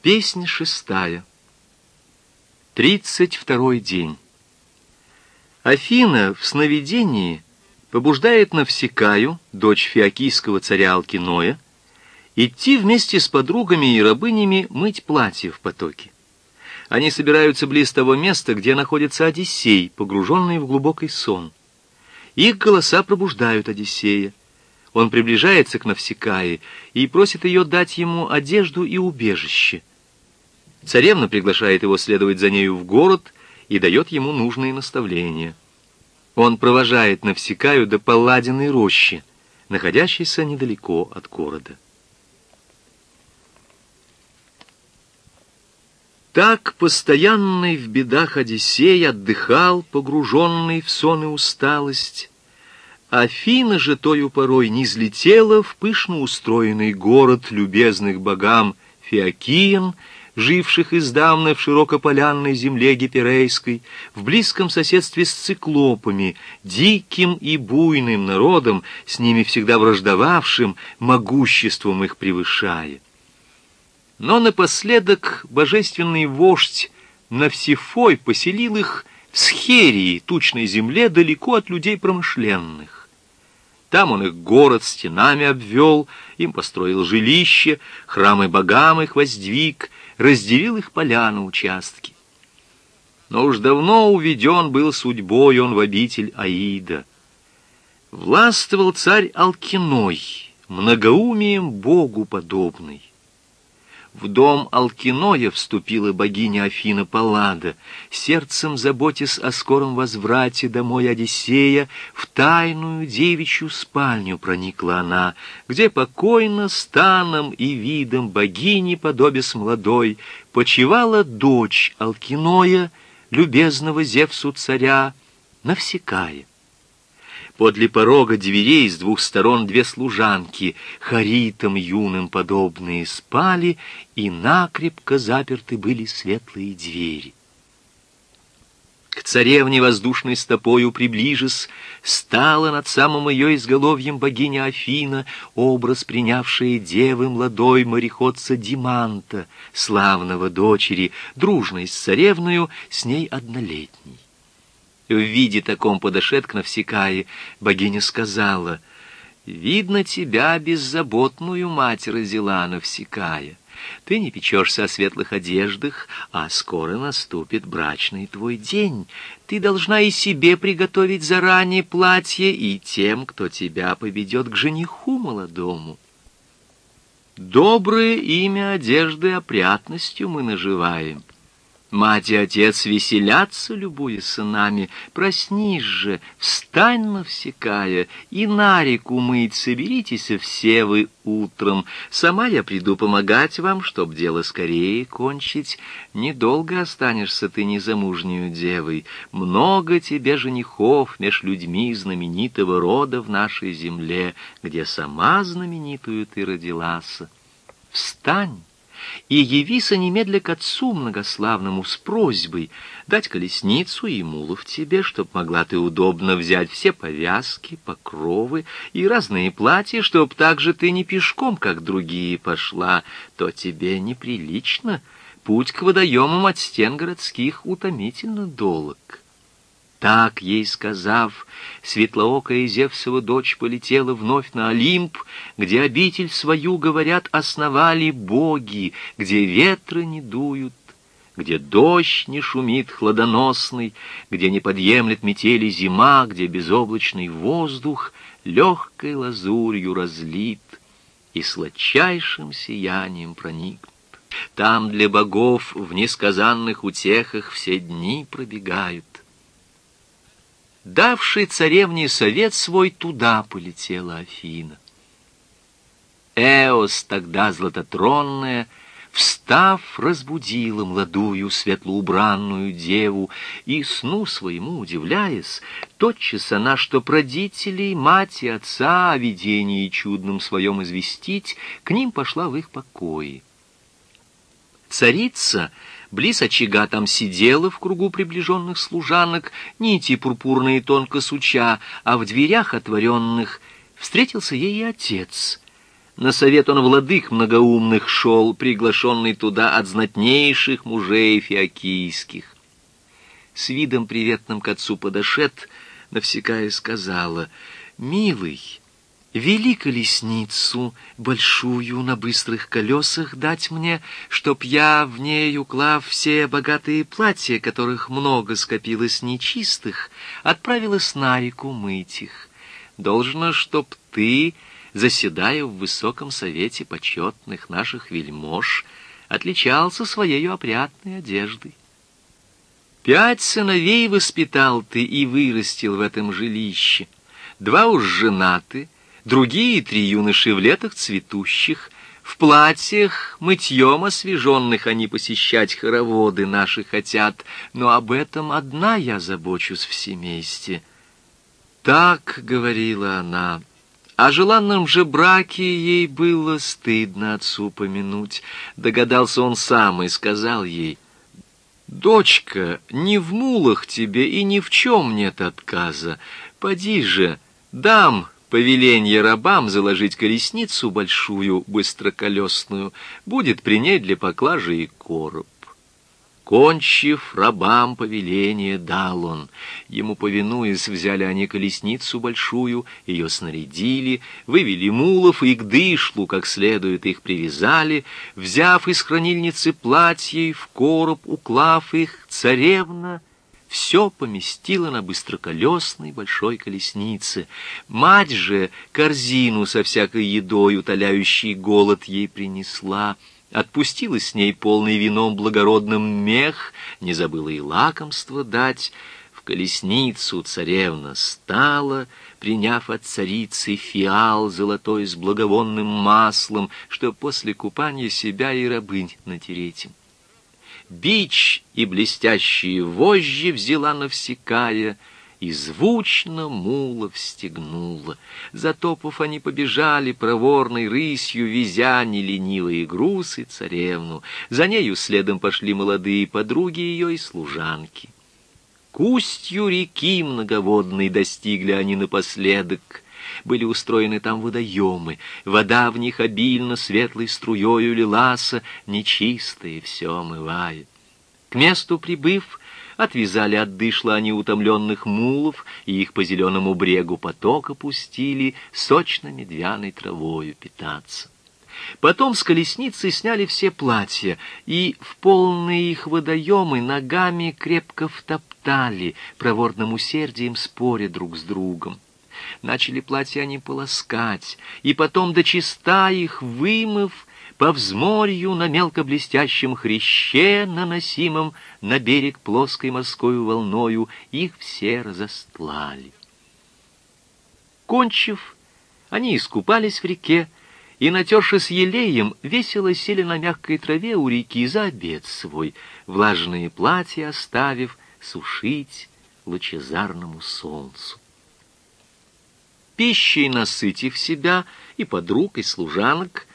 Песня шестая. Тридцать второй день. Афина в сновидении побуждает Навсекаю, дочь фиокийского царя Алкиноя, идти вместе с подругами и рабынями мыть платье в потоке. Они собираются близ того места, где находится Одиссей, погруженный в глубокий сон. Их голоса пробуждают Одиссея. Он приближается к Навсекае и просит ее дать ему одежду и убежище. Царевна приглашает его следовать за нею в город и дает ему нужные наставления. Он провожает Навсекаю до Палладиной рощи, находящейся недалеко от города. Так постоянный в бедах Одиссей отдыхал, погруженный в сон и усталость. Афина же тою порой не взлетела в пышно устроенный город любезных богам Феокиен живших издавна в широкополянной земле Гиперейской, в близком соседстве с циклопами, диким и буйным народом, с ними всегда враждовавшим, могуществом их превышая. Но напоследок божественный вождь Навсифой поселил их в Схерии, тучной земле, далеко от людей промышленных. Там он их город стенами обвел, им построил жилище, храмы богам их воздвиг, разделил их поля на участки. Но уж давно уведен был судьбой он в обитель Аида. Властвовал царь Алкиной, многоумием Богу подобный. В дом Алкиноя вступила богиня Афина Паллада, сердцем заботясь о скором возврате домой Одиссея, в тайную девичью спальню проникла она, где покойно станом и видом богини, подобес молодой, почивала дочь Алкиноя, любезного Зевсу царя, Навсекая. Подле порога дверей с двух сторон две служанки, харитам юным подобные, спали, и накрепко заперты были светлые двери. К царевне воздушной стопою приближись, стала над самым ее изголовьем богиня Афина, образ принявшая девы младой мореходца Диманта, славного дочери, дружной с царевною, с ней однолетней. В виде таком подошед к Навсекае, богиня сказала, «Видно, тебя беззаботную мать родила Навсекая. Ты не печешься о светлых одеждах, а скоро наступит брачный твой день. Ты должна и себе приготовить заранее платье, и тем, кто тебя поведет к жениху молодому». Доброе имя одежды опрятностью мы наживаем — Мать и отец веселятся, любуясь сынами. Проснись же, встань навсекая, и на реку мыть соберитесь все вы утром. Сама я приду помогать вам, чтоб дело скорее кончить. Недолго останешься ты незамужнюю девой. Много тебе женихов меж людьми знаменитого рода в нашей земле, где сама знаменитую ты родилась. Встань! И явися немедля к отцу многославному с просьбой дать колесницу и мулов тебе, чтоб могла ты удобно взять все повязки, покровы и разные платья, чтоб так же ты не пешком, как другие, пошла, то тебе неприлично. Путь к водоемам от стен городских утомительно долг. Так ей сказав, светлоокая Зевсова дочь полетела вновь на Олимп, где обитель свою, говорят, основали боги, где ветры не дуют, где дождь не шумит хладоносный, где не подъемлет метели зима, где безоблачный воздух легкой лазурью разлит и сладчайшим сиянием проникнут. Там для богов в несказанных утехах все дни пробегают давший царевне совет свой, туда полетела Афина. Эос тогда златотронная, встав, разбудила молодую светлоубранную деву, и, сну своему удивляясь, тотчас она, что родителей, мать и отца о видении чудном своем известить, к ним пошла в их покои. Царица — Близ очага там сидела в кругу приближенных служанок, нити пурпурные тонко суча, а в дверях отворенных встретился ей и отец. На совет он владык многоумных шел, приглашенный туда от знатнейших мужей фиокийских. С видом приветным к отцу подошед, навсекая сказала, «Милый, Вели колесницу, большую, на быстрых колесах дать мне, чтоб я в ней, уклав все богатые платья, которых много скопилось нечистых, отправилась на реку мыть их. Должно, чтоб ты, заседая в высоком совете почетных наших вельмож, отличался своей опрятной одеждой. Пять сыновей воспитал ты и вырастил в этом жилище. Два уж женаты — другие три юноши в летах цветущих, в платьях, мытьем освеженных они посещать хороводы наши хотят, но об этом одна я забочусь в семействе. Так говорила она. О желанном же браке ей было стыдно отцу помянуть. Догадался он сам и сказал ей, «Дочка, не в мулах тебе и ни в чем нет отказа. Поди же, дам повеление рабам заложить колесницу большую, быстроколесную, будет при ней для поклажи и короб. Кончив, рабам повеление дал он. Ему повинуясь, взяли они колесницу большую, ее снарядили, вывели мулов и к дышлу, как следует, их привязали, взяв из хранильницы платье в короб, уклав их, царевна — все поместила на быстроколесной большой колеснице. Мать же корзину со всякой едой, утоляющей голод, ей принесла. Отпустила с ней полный вином благородным мех, не забыла и лакомство дать. В колесницу царевна стала, приняв от царицы фиал золотой с благовонным маслом, что после купания себя и рабынь натереть бич и блестящие вожжи взяла навсекая, и звучно мула встегнула. Затопав, они побежали проворной рысью, везя неленивые грузы царевну. За нею следом пошли молодые подруги ее и служанки. К устью реки многоводной достигли они напоследок — были устроены там водоемы, вода в них обильно светлой струею лилася, нечистое все омывая. К месту прибыв, отвязали от дышла они утомленных мулов, и их по зеленому брегу потока пустили сочно-медвяной травою питаться. Потом с колесницы сняли все платья, и в полные их водоемы ногами крепко втоптали, проворным усердием споря друг с другом. Начали платья они полоскать, и потом до чиста их вымыв, по взморью на мелко блестящем хряще, наносимом на берег плоской морской волною, их все разостлали. Кончив, они искупались в реке, и, натершись елеем, весело сели на мягкой траве у реки за обед свой, влажные платья оставив сушить лучезарному солнцу. Пищей насытив себя и подруг, и служанок,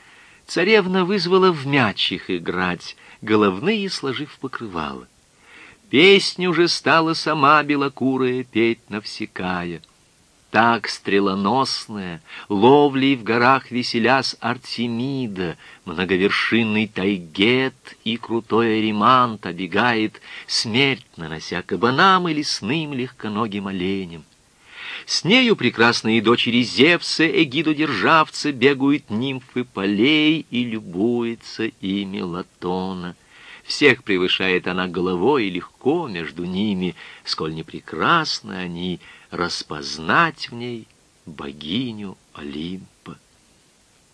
царевна вызвала в мяч их играть, головные сложив покрывало. Песню же стала сама белокурая петь навсекая. Так стрелоносная, ловлей в горах веселяс Артемида, многовершинный Тайгет и крутой Аримант обегает, смерть нанося кабанам и лесным легконогим оленям. С нею прекрасные дочери Зевса, Эгидо-державца, бегают нимфы полей и любуется ими Латона. Всех превышает она головой, и легко между ними, сколь не прекрасны они, распознать в ней богиню Олимпа.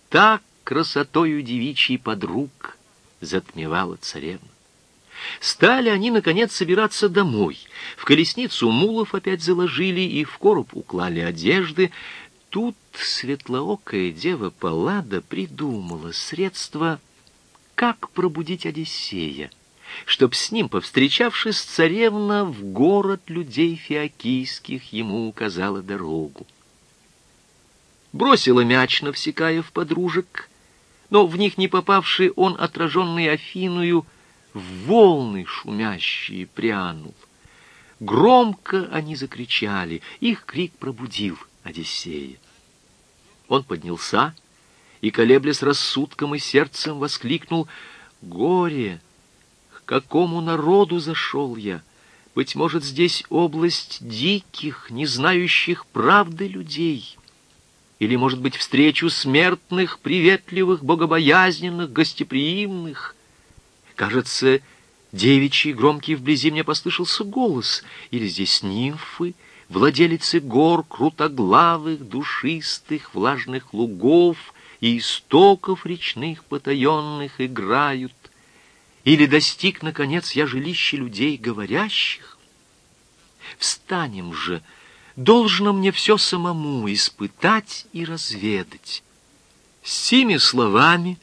Так красотою девичьей подруг затмевала царевна. Стали они, наконец, собираться домой. В колесницу мулов опять заложили и в короб уклали одежды. Тут светлоокая дева Паллада придумала средство, как пробудить Одиссея, чтоб с ним, повстречавшись, царевна в город людей фиокийских ему указала дорогу. Бросила мяч, навсекая в подружек, но в них не попавший он, отраженный Афиную, — в волны шумящие прянул. Громко они закричали, их крик пробудил Одиссея. Он поднялся и, колеблясь рассудком и сердцем, воскликнул «Горе! К какому народу зашел я? Быть может, здесь область диких, не знающих правды людей» или, может быть, встречу смертных, приветливых, богобоязненных, гостеприимных. Кажется, девичий громкий вблизи мне послышался голос, или здесь нимфы, владелицы гор, крутоглавых, душистых, влажных лугов и истоков речных потаенных играют, или достиг, наконец, я жилище людей говорящих. Встанем же, — должно мне все самому испытать и разведать. С сими словами,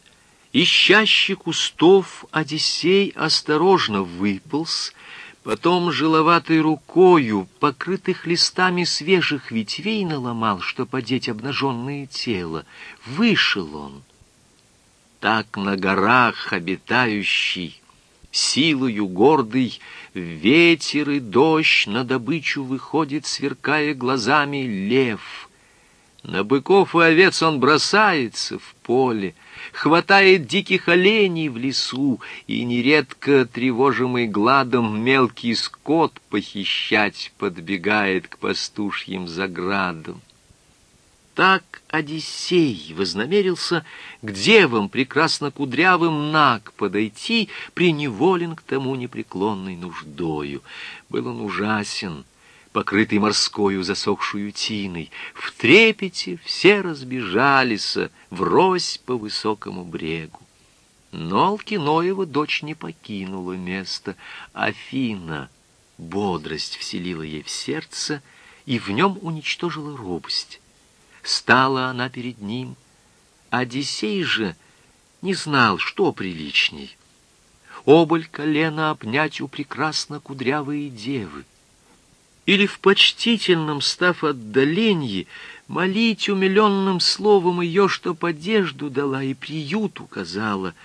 ищащий кустов, Одиссей осторожно выполз, потом жиловатой рукою, покрытых листами свежих ветвей, наломал, чтоб одеть обнаженное тело. Вышел он. Так на горах обитающий, силою гордый, ветер и дождь на добычу выходит, сверкая глазами лев. На быков и овец он бросается в поле, хватает диких оленей в лесу, и нередко, тревожимый гладом, мелкий скот похищать подбегает к пастушьим заградам. Так Одиссей вознамерился к девам прекрасно кудрявым наг подойти, приневолен к тому непреклонной нуждою. Был он ужасен, покрытый морскою засохшую тиной. В трепете все разбежались врозь по высокому брегу. Но Алкиноева дочь не покинула место. Афина бодрость вселила ей в сердце и в нем уничтожила робость. Стала она перед ним. Одиссей же не знал, что приличней. Оболь колена обнять у прекрасно кудрявые девы. Или в почтительном, став отдаленье, молить умиленным словом ее, чтоб одежду дала и приют указала —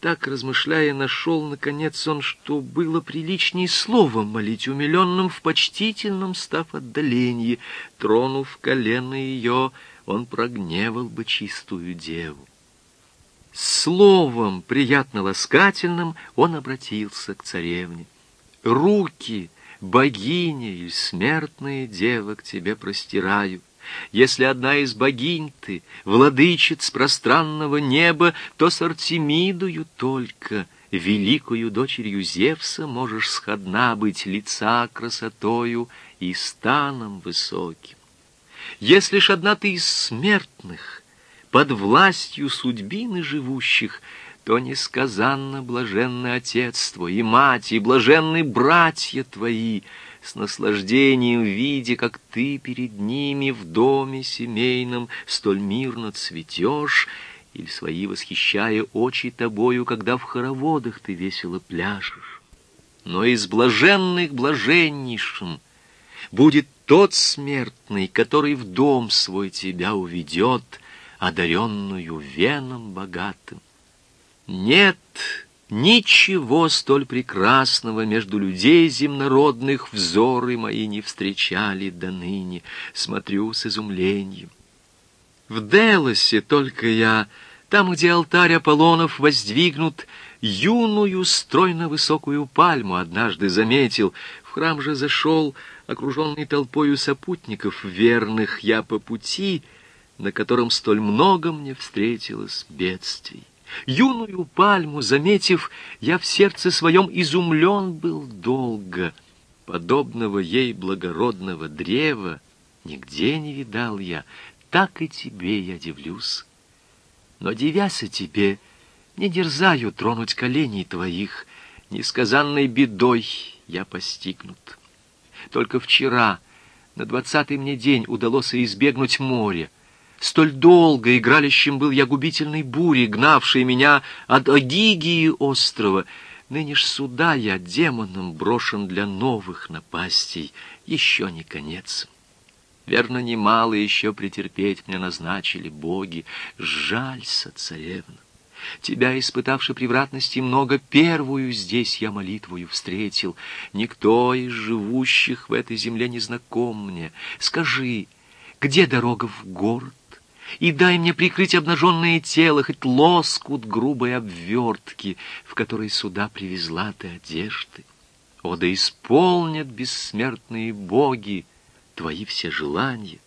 так, размышляя, нашел, наконец, он, что было приличней словом молить умиленным в почтительном, став отдалении. Тронув колено ее, он прогневал бы чистую деву. Словом, приятно ласкательным, он обратился к царевне. «Руки, богиня или смертная дева, к тебе простираю. Если одна из богинь ты, владычиц пространного неба, то с Артемидою только, великою дочерью Зевса, можешь сходна быть лица красотою и станом высоким. Если ж одна ты из смертных, под властью судьбины живущих, то несказанно блаженный отец твой и мать, и блаженны братья твои — с наслаждением видя, как ты перед ними в доме семейном столь мирно цветешь, или свои восхищая очи тобою, когда в хороводах ты весело пляшешь. Но из блаженных блаженнейшим будет тот смертный, который в дом свой тебя уведет, одаренную веном богатым. Нет Ничего столь прекрасного между людей земнородных взоры мои не встречали до ныне, смотрю с изумлением. В Делосе только я, там, где алтарь Аполлонов воздвигнут, юную стройно высокую пальму однажды заметил, в храм же зашел, окруженный толпою сопутников верных я по пути, на котором столь много мне встретилось бедствий. Юную пальму, заметив, я в сердце своем изумлен был долго. Подобного ей благородного древа нигде не видал я, так и тебе я дивлюсь. Но, девяся тебе, не дерзаю тронуть коленей твоих, несказанной бедой я постигнут. Только вчера, на двадцатый мне день, удалось избегнуть моря, Столь долго игралищем был я губительной бури, гнавшей меня от Агигии острова. Ныне ж сюда я демоном брошен для новых напастей. Еще не конец. Верно, немало еще претерпеть мне назначили боги. Жалься, царевна. Тебя, испытавши превратности много, первую здесь я молитвою встретил. Никто из живущих в этой земле не знаком мне. Скажи, где дорога в город? И дай мне прикрыть обнаженное тело, хоть лоскут грубой обвертки, в которой сюда привезла ты одежды. О, да исполнят бессмертные боги твои все желания,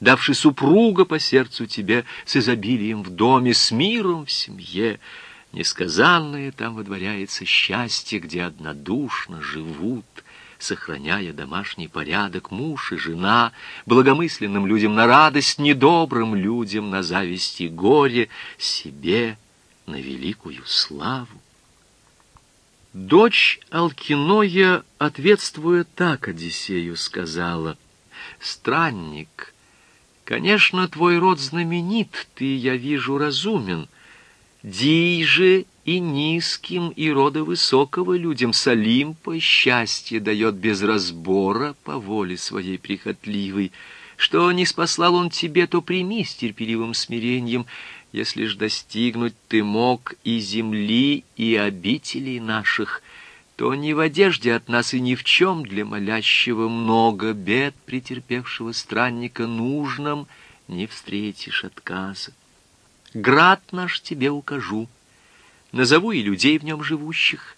давши супруга по сердцу тебе с изобилием в доме, с миром в семье. Несказанное там водворяется счастье, где однодушно живут — сохраняя домашний порядок, муж и жена, благомысленным людям на радость, недобрым людям на зависть и горе, себе на великую славу. Дочь Алкиноя, ответствуя так Одиссею, сказала, «Странник, конечно, твой род знаменит, ты, я вижу, разумен, Дий же и низким, и рода высокого людям с Олимпа счастье дает без разбора по воле своей прихотливой. Что не спаслал он тебе, то прими с терпеливым смирением, если ж достигнуть ты мог и земли, и обителей наших, то ни в одежде от нас и ни в чем для молящего много бед претерпевшего странника нужным не встретишь отказа. Град наш тебе укажу, назову и людей в нем живущих.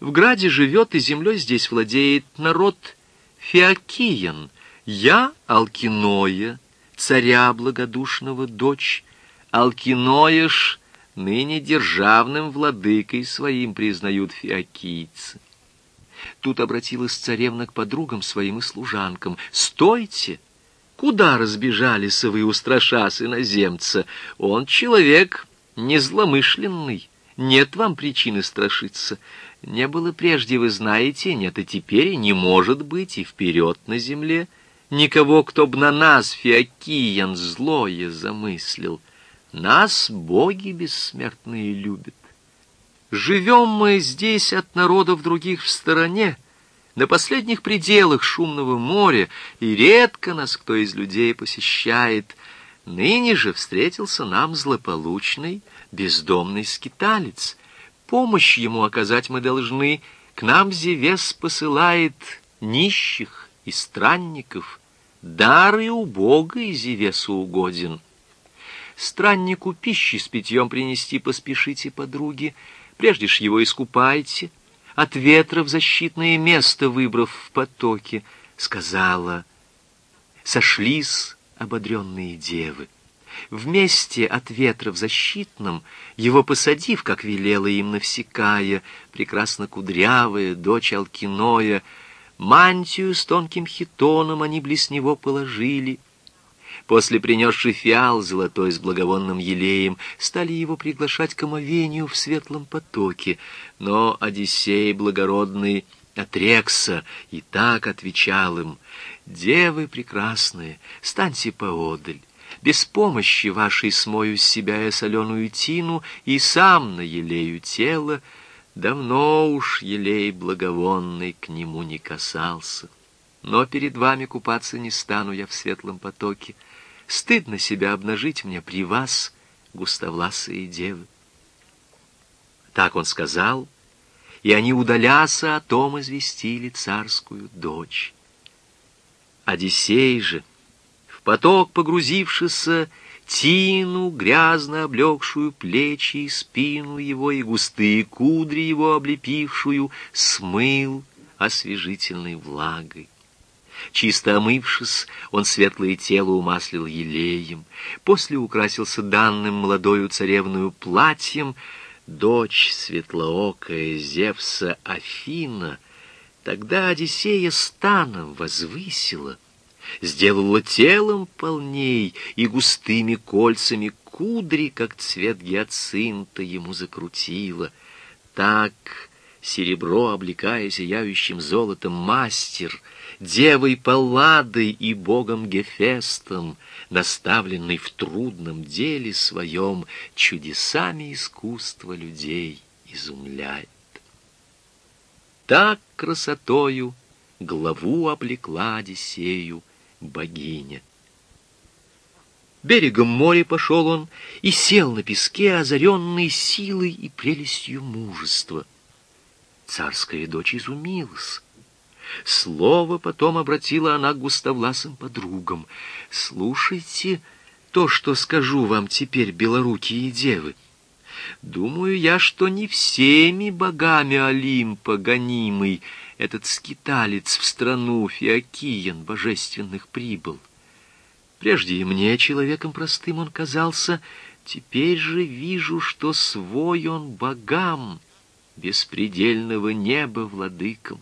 В граде живет и землей здесь владеет народ Феокиян. Я Алкиноя, царя благодушного дочь. Алкиноя ж ныне державным владыкой своим признают феокийцы. Тут обратилась царевна к подругам своим и служанкам. «Стойте! Куда разбежались вы, устрашас иноземца? Он человек незломышленный, нет вам причины страшиться. Не было прежде, вы знаете, нет и теперь, и не может быть, и вперед на земле. Никого, кто б на нас, Феокиян, злое замыслил. Нас боги бессмертные любят. Живем мы здесь от народов других в стороне, на последних пределах шумного моря, и редко нас кто из людей посещает. Ныне же встретился нам злополучный, бездомный скиталец. Помощь ему оказать мы должны. К нам Зевес посылает нищих и странников. Дары убогой Зевесу угоден. Страннику пищи с питьем принести поспешите, подруги, прежде ж его искупайте, от ветра в защитное место выбрав в потоке, сказала, сошлись ободренные девы. Вместе от ветра в защитном, его посадив, как велела им навсекая, прекрасно кудрявая, дочь Алкиноя, мантию с тонким хитоном они близ него положили. После принесший фиал золотой с благовонным елеем, стали его приглашать к омовению в светлом потоке, но Одиссей благородный отрекся и так отвечал им, «Девы прекрасные, станьте поодаль, без помощи вашей смою с себя я соленую тину и сам наелею тело. Давно уж елей благовонный к нему не касался. Но перед вами купаться не стану я в светлом потоке. Стыдно себя обнажить мне при вас, густовласые девы. Так он сказал, и они, удаляся, о том известили царскую дочь. Одиссей же — поток погрузившийся, тину, грязно облегшую плечи и спину его, и густые кудри его облепившую, смыл освежительной влагой. Чисто омывшись, он светлое тело умаслил елеем, после украсился данным молодою царевную платьем, дочь светлоокая Зевса Афина, тогда Одиссея станом возвысила — сделала телом полней и густыми кольцами кудри, как цвет гиацинта, ему закрутила. Так, серебро облекая сияющим золотом, мастер, девой Палладой и богом Гефестом, наставленный в трудном деле своем, чудесами искусства людей изумляет. Так красотою главу облекла Одиссею, богиня. Берегом моря пошел он и сел на песке, озаренный силой и прелестью мужества. Царская дочь изумилась. Слово потом обратила она к густовласым подругам. «Слушайте, то, что скажу вам теперь, белорукие девы. Думаю я, что не всеми богами Олимпа гонимый этот скиталец в страну Феокиян божественных прибыл. Прежде и мне, человеком простым, он казался, теперь же вижу, что свой он богам, беспредельного неба владыкам.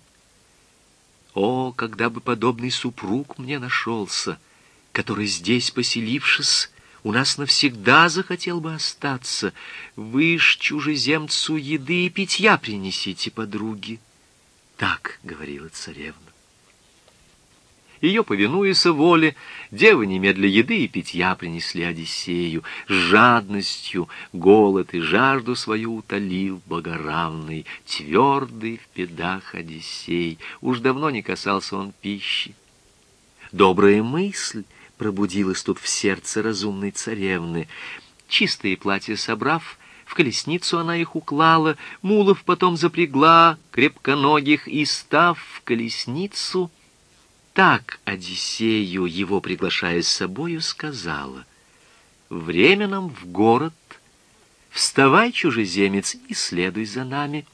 О, когда бы подобный супруг мне нашелся, который здесь, поселившись, у нас навсегда захотел бы остаться. Вы ж чужеземцу еды и питья принесите, подруги. Так говорила царевна. Ее, повинуясь воле, девы немедля еды и питья принесли Одиссею. С жадностью голод и жажду свою утолил богоравный, твердый в педах Одиссей. Уж давно не касался он пищи. Добрая мысль пробудилась тут в сердце разумной царевны. Чистые платья собрав, в колесницу она их уклала, мулов потом запрягла, крепконогих, и, став в колесницу, так Одиссею, его приглашая с собою, сказала, «Время нам в город, вставай, чужеземец, и следуй за нами.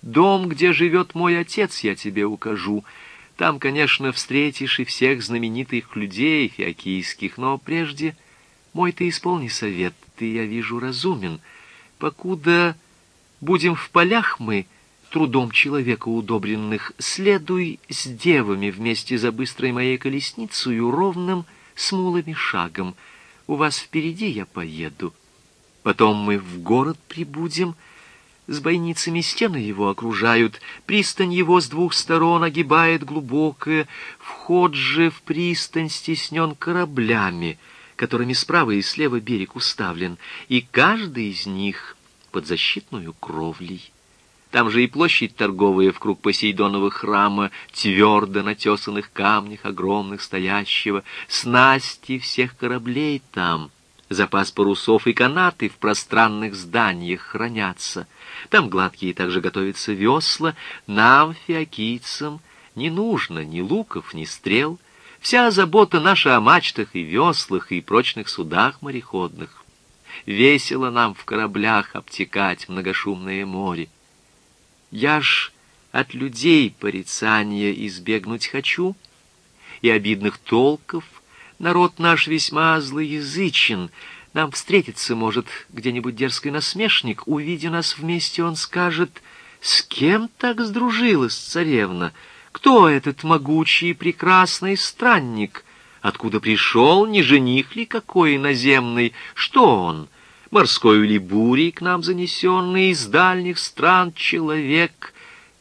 Дом, где живет мой отец, я тебе укажу, — там, конечно, встретишь и всех знаменитых людей фиокийских, но прежде мой ты исполни совет, ты, я вижу, разумен. Покуда будем в полях мы, трудом человека удобренных, следуй с девами вместе за быстрой моей колесницей ровным смулами шагом. У вас впереди я поеду. Потом мы в город прибудем — с бойницами стены его окружают, пристань его с двух сторон огибает глубокая, вход же в пристань стеснен кораблями, которыми справа и слева берег уставлен, и каждый из них под защитную кровлей. Там же и площадь торговая в круг Посейдонова храма, твердо на тесанных камнях огромных стоящего, снасти всех кораблей там, запас парусов и канаты в пространных зданиях хранятся — там гладкие также готовятся весла. Нам, фиокийцам, не нужно ни луков, ни стрел. Вся забота наша о мачтах и веслах и прочных судах мореходных. Весело нам в кораблях обтекать многошумное море. Я ж от людей порицания избегнуть хочу, и обидных толков народ наш весьма злоязычен, нам встретиться может где-нибудь дерзкий насмешник. Увидя нас вместе, он скажет, «С кем так сдружилась царевна? Кто этот могучий и прекрасный странник? Откуда пришел, не жених ли какой наземный? Что он?» морской или бурей к нам занесенный из дальних стран человек.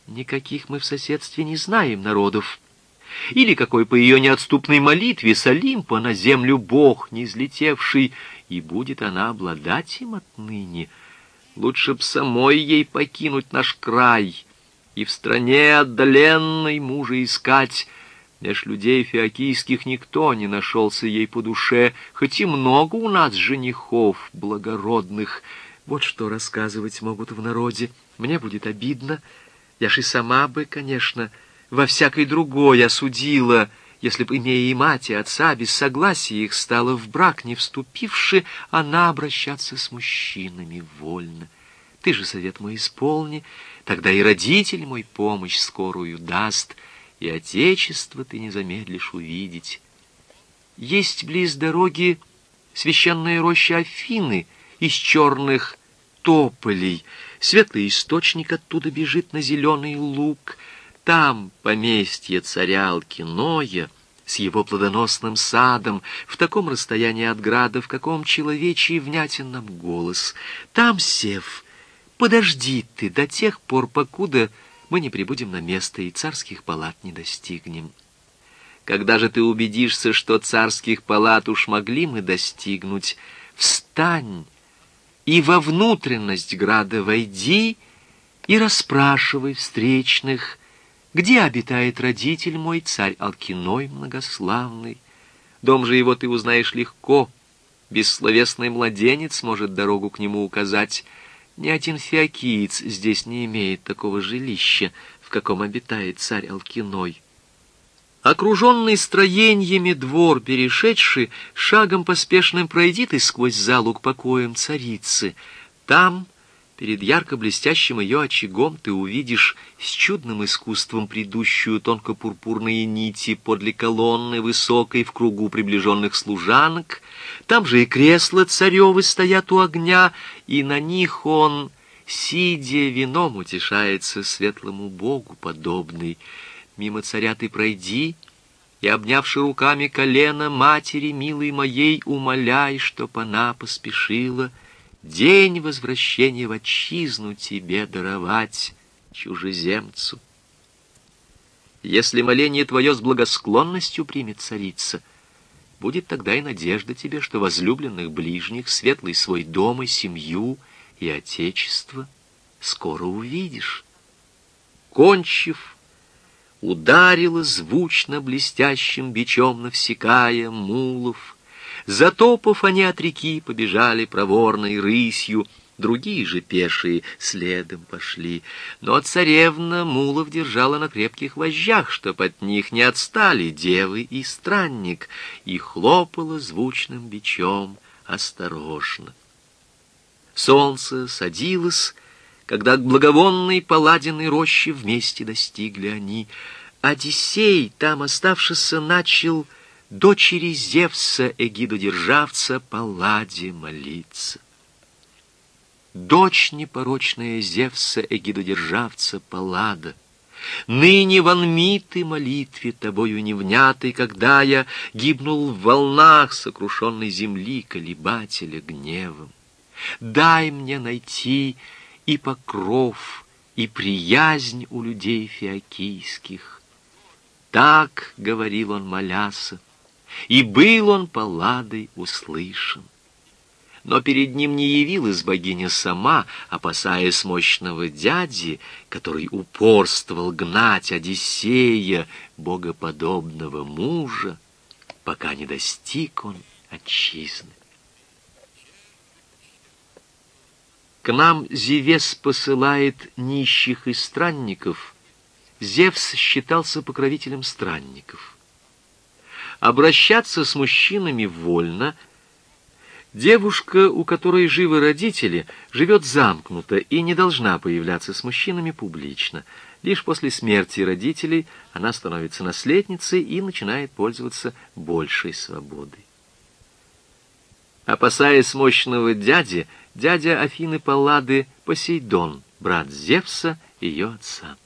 Никаких мы в соседстве не знаем народов. Или какой по ее неотступной молитве с Олимпа на землю Бог, не излетевший, и будет она обладать им отныне. Лучше б самой ей покинуть наш край и в стране отдаленной мужа искать. Меж людей феокийских никто не нашелся ей по душе, хоть и много у нас женихов благородных. Вот что рассказывать могут в народе. Мне будет обидно. Я ж и сама бы, конечно, во всякой другой осудила — если бы, имея и мать, и отца, без согласия их стала в брак не вступивши, она обращаться с мужчинами вольно. Ты же совет мой исполни, тогда и родитель мой помощь скорую даст, и отечество ты не замедлишь увидеть. Есть близ дороги священная роща Афины из черных тополей, светлый источник оттуда бежит на зеленый луг — там поместье царя Алкиноя с его плодоносным садом, в таком расстоянии от града, в каком человечий внятен нам голос. Там, сев, подожди ты до тех пор, покуда мы не прибудем на место и царских палат не достигнем. Когда же ты убедишься, что царских палат уж могли мы достигнуть, встань и во внутренность града войди и расспрашивай встречных, где обитает родитель мой, царь Алкиной многославный? Дом же его ты узнаешь легко. Бессловесный младенец может дорогу к нему указать. Ни один фиокиец здесь не имеет такого жилища, в каком обитает царь Алкиной. Окруженный строениями двор перешедший, шагом поспешным пройди ты сквозь залу к покоям царицы. Там, перед ярко блестящим ее очагом, ты увидишь с чудным искусством предыдущую тонко-пурпурные нити подле колонны высокой в кругу приближенных служанок. Там же и кресла царевы стоят у огня, и на них он, сидя, вином утешается светлому богу подобный. Мимо царя ты пройди, и, обнявши руками колено матери милой моей, умоляй, чтоб она поспешила день возвращения в отчизну тебе даровать, чужеземцу. Если моление твое с благосклонностью примет царица, будет тогда и надежда тебе, что возлюбленных ближних, светлый свой дом и семью и отечество скоро увидишь. Кончив, ударила звучно блестящим бичом навсекая мулов. Затопав они от реки, побежали проворной рысью, другие же пешие следом пошли. Но царевна мулов держала на крепких вожжах, чтоб от них не отстали девы и странник, и хлопала звучным бичом осторожно. Солнце садилось, когда к благовонной паладиной роще вместе достигли они. Одиссей, там оставшийся, начал дочери Зевса, эгидодержавца, Палладе молиться. Дочь непорочная Зевса, эгидодержавца, Паллада, Ныне вонми ты молитве тобою невнятой, Когда я гибнул в волнах сокрушенной земли Колебателя гневом. Дай мне найти и покров, и приязнь у людей фиокийских. Так говорил он моляса, и был он палладой услышан. Но перед ним не явилась богиня сама, опасаясь мощного дяди, который упорствовал гнать Одиссея, богоподобного мужа, пока не достиг он отчизны. К нам Зевес посылает нищих и странников. Зевс считался покровителем странников. Обращаться с мужчинами вольно. Девушка, у которой живы родители, живет замкнуто и не должна появляться с мужчинами публично. Лишь после смерти родителей она становится наследницей и начинает пользоваться большей свободой. Опасаясь мощного дяди, дядя Афины Паллады Посейдон, брат Зевса, ее отца.